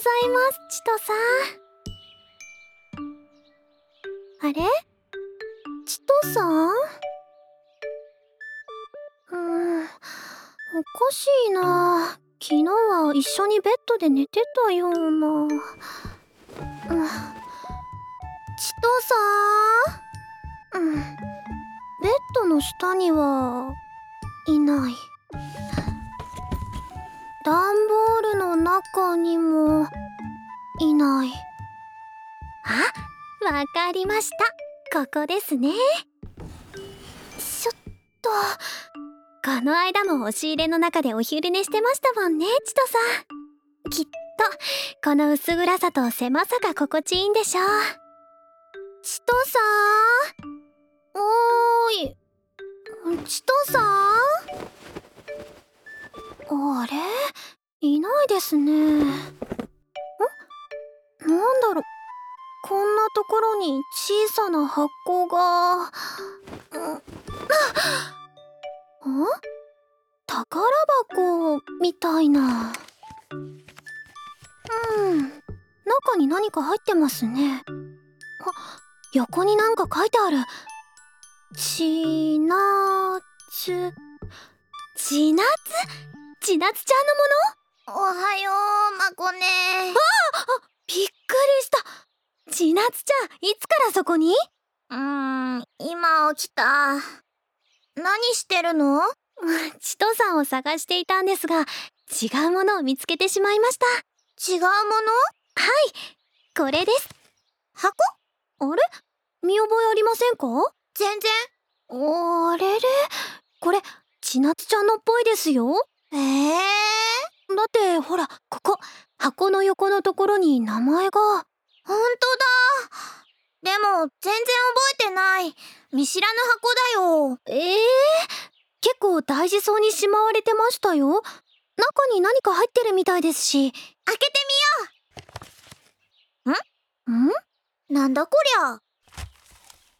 さん。あれ？ちとさん？うんおかしいな。昨日は一緒にベッドで寝てたような。うんちとさん？うん。ベッドの下にはいない。段ボールの中にもいない。あわかりました。ここですね。ちょっとこの間も押し入れの中でお昼寝してましたもんねチトさん。きっとこの薄暗さと狭さが心地いいんでしょう。チトさん？おーい。チトさん？あれ？いないですね。なんだろこんなところに小さな箱が。ん。あ？宝箱みたいな。うん。中に何か入ってますね。あ横になんか書いてある。ちなつちなつちなつちゃんのもの？おはようまこね。びっした。ちなつちゃんいつからそこに？うーん今起きた。何してるの？チトさんを探していたんですが違うものを見つけてしまいました。違うもの？これです。箱？あれ？見覚えありませんか？全然。あれれ？これちなつちゃんのっぽいですよ。ええだってほらここ箱の横のところに名前が。ほんとだ。でも全然覚えてない。見知らぬ箱だよ。ええ結構大事そうにしまわれてましたよ。中に何か入ってるみたいですし。開けてみよう。ん？なんだこりゃ。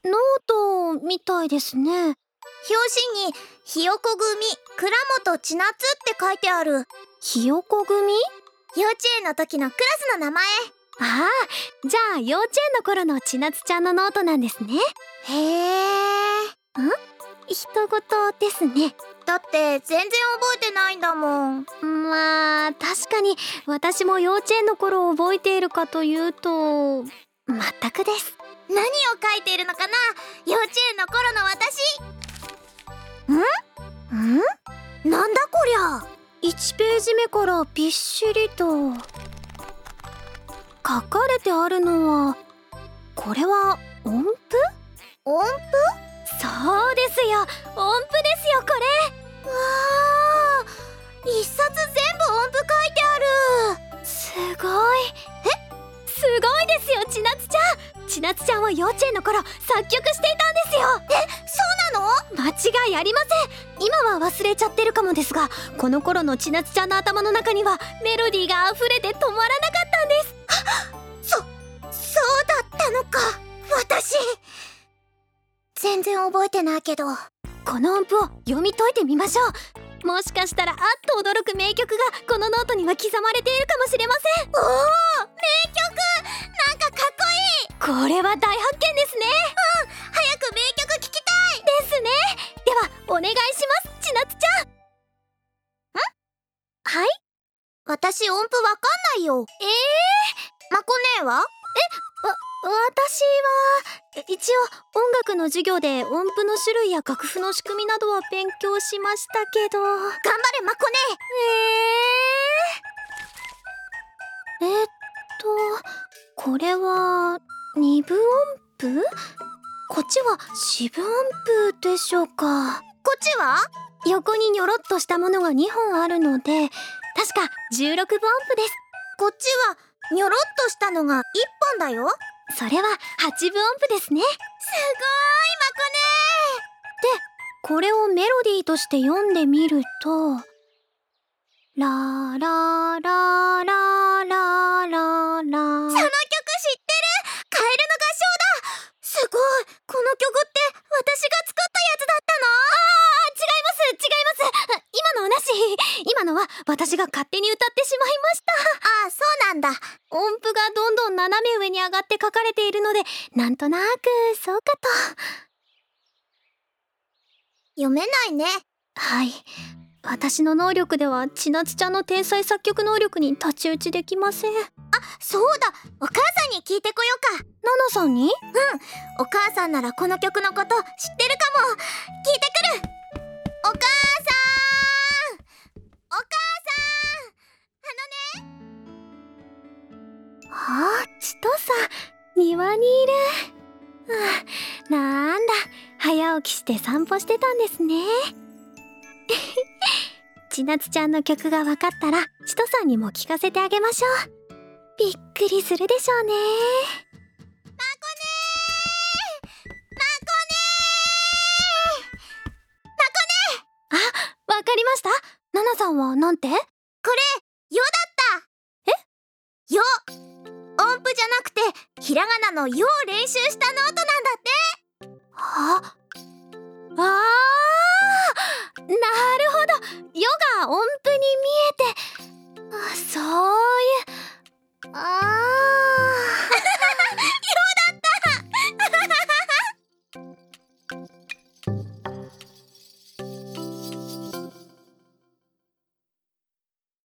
ノートみたいですね。表紙に「ひよこ組倉本千夏」って書いてある。ひよこ組？幼稚園の時のクラスの名前。ああじゃあ幼稚園の頃のちなつちゃんのノートなんですね。へえ人事ですね。だって全然覚えてないんだもん。まあ確かに私も幼稚園の頃を覚えているかというと全くです。何を書いているのかな？幼稚園の頃の私。ん？なんだこりゃ？1ページ目からびっしりと書かれてあるのはこれは音符？音符？そうですよ。音符ですよこれ。わあ一冊全部音符書いてある。すごい。え？すごいですよちなつちゃん。ちなつちゃんは幼稚園の頃作曲していたんですよ。そう間違いありません。今は忘れちゃってるかもですがこの頃のちなつちゃんの頭の中にはメロディーが溢れて止まらなかったんです。そうだったのか私。全然覚えてないけど。この音符を読み解いてみましょう。もしかしたらあっと驚く名曲がこのノートには刻まれているかもしれません私音符わかんないよ。えまこねえは？私は一応音楽の授業で音符の種類や楽譜の仕組みなどは勉強しましたけど。頑張れまこねえ。ー、えっとこれは二分音符？こっちは四分音符でしょうか。こっちは？横にニョロっとしたものが2本あるので確か16分音符です。こっちはニョロっとしたのが1本だよ。それは8分音符ですね。ごーいこれをメロディーとして読んでみるとラーラーラーラーラーラーラが勝手に歌ってしまいました。ああそうなんだ。音音符がどんどん斜め上に上がって書かれているのでなんとなくそうかと。読めないね。はい。私の能力では千夏ちゃんの天才作曲能力に太刀打ちできません。ナそうだ。お母さんに聞いてこようか。ナさんに？お母さんならこの曲のこと知ってるかも。聞いてくる。お母庭にいる。あなんだ早起きして散歩してたんですね。千夏ちゃんの曲が分かったらちとさんにも聞かせてあげましょう。びっくりするでしょうね。まこねまこねまこねあわかりました。ナナさんはなんて？ナの「よう練習したノート」なんだって。は？ああなるほど「ヨガ音符に見えて。そういう。ああ